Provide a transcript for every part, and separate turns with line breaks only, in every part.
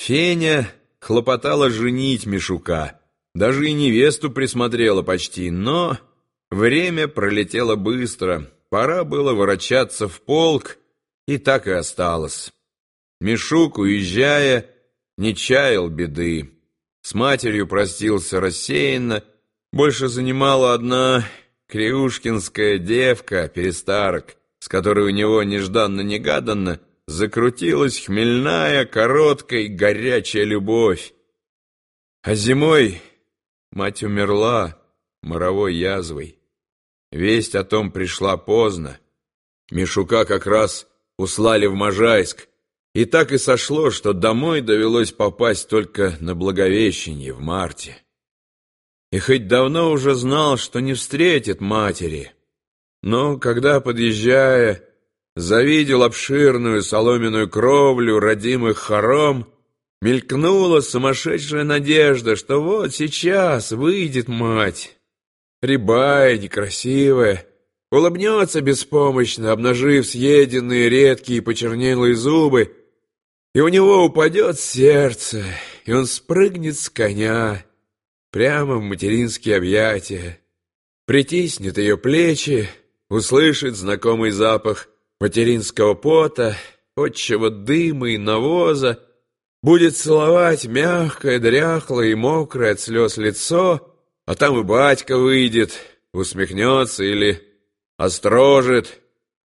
Феня хлопотала женить Мишука, даже и невесту присмотрела почти, но время пролетело быстро, пора было ворочаться в полк, и так и осталось. Мишук, уезжая, не чаял беды. С матерью простился рассеянно, больше занимала одна криушкинская девка, перестарок, с которой у него нежданно-негаданно закрутилась хмельная, короткая, горячая любовь. А зимой мать умерла моровой язвой. Весть о том пришла поздно. Мишука как раз услали в Можайск, и так и сошло, что домой довелось попасть только на Благовещение в марте. И хоть давно уже знал, что не встретит матери, но когда, подъезжая, завидел обширную соломенную кровлю родимых хором, мелькнула сумасшедшая надежда, что вот сейчас выйдет мать, рябая, некрасивая, улыбнется беспомощно, обнажив съеденные редкие почернелые зубы, и у него упадет сердце, и он спрыгнет с коня прямо в материнские объятия, притиснет ее плечи, услышит знакомый запах материнского пота, отчего дыма и навоза, будет целовать мягкое, дряхлое и мокрое от слез лицо, а там и батька выйдет, усмехнется или острожит,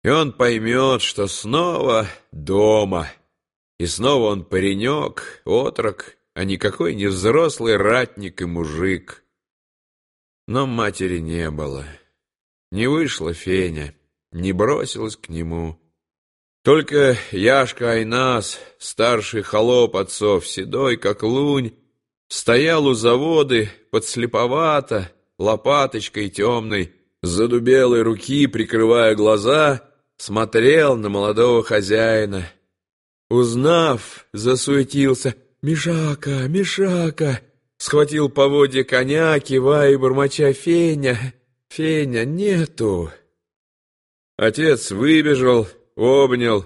и он поймет, что снова дома, и снова он паренек, отрок, а никакой не взрослый ратник и мужик. Но матери не было. Не вышла Феня не бросилась к нему. Только Яшка Айнас, старший холоп отцов, седой, как лунь, стоял у заводы, подслеповато, лопаточкой темной, задубелой руки, прикрывая глаза, смотрел на молодого хозяина. Узнав, засуетился «Мишака, Мишака!» Схватил поводья коня, кивая и бормоча «Феня, Феня, нету!» Отец выбежал, обнял,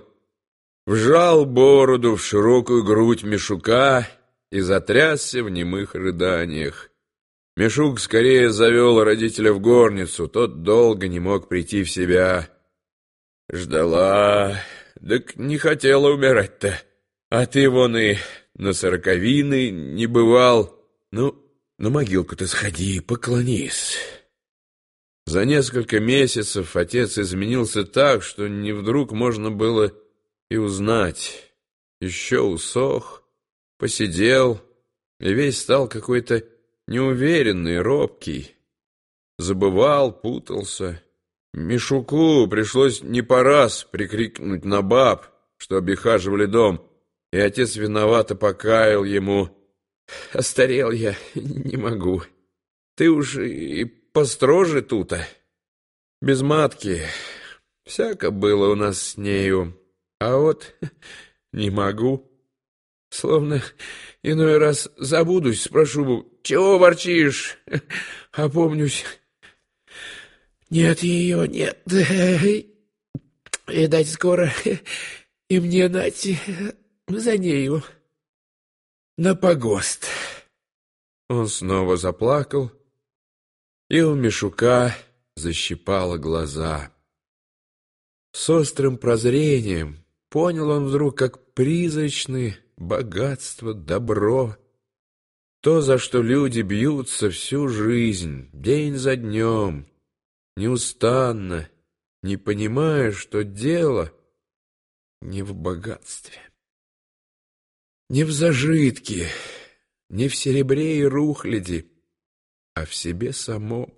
вжал бороду в широкую грудь Мишука и затрясся в немых рыданиях. Мишук скорее завел родителя в горницу, тот долго не мог прийти в себя. Ждала, так не хотела умирать-то, а ты вон и на сороковины не бывал. Ну, на могилку-то сходи, поклонись». За несколько месяцев отец изменился так, что не вдруг можно было и узнать. Еще усох, посидел, и весь стал какой-то неуверенный, робкий. Забывал, путался. Мишуку пришлось не по раз прикрикнуть на баб, что обихаживали дом, и отец виновато покаял ему. «Остарел я, не могу. Ты уж и построже тута. Без матки. Всяко было у нас с нею. А вот не могу. Словно иной раз забудусь, спрошу, чего ворчишь? Опомнюсь. Нет ее, нет. Видать, скоро и мне дать за нею на погост. Он снова заплакал, и у Мишука защипало глаза. С острым прозрением понял он вдруг, как призрачны богатство, добро, то, за что люди бьются всю жизнь, день за днем, неустанно, не понимая, что дело не в богатстве, не в зажитке, не в серебре и рухляди, а в себе само.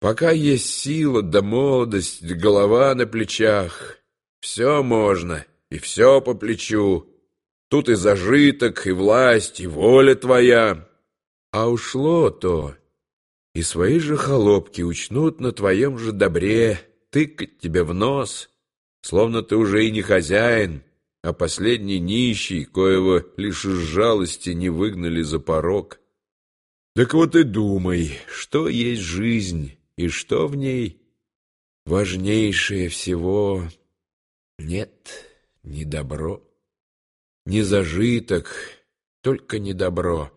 Пока есть сила да молодость, голова на плечах, все можно и все по плечу. Тут и зажиток, и власть, и воля твоя. А ушло то, и свои же холопки учнут на твоем же добре тыкать тебе в нос, словно ты уже и не хозяин, а последний нищий, коего лишь из жалости не выгнали за порог. Так вот и думай, что есть жизнь и что в ней важнейшее всего нет, не добро. не зажиток, только не добро.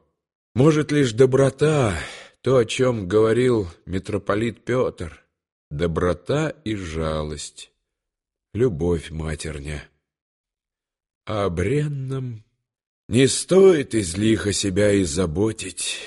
Может, лишь доброта, то, о чем говорил митрополит Петр, доброта и жалость, любовь матерня. А о бренном не стоит излихо себя и заботить,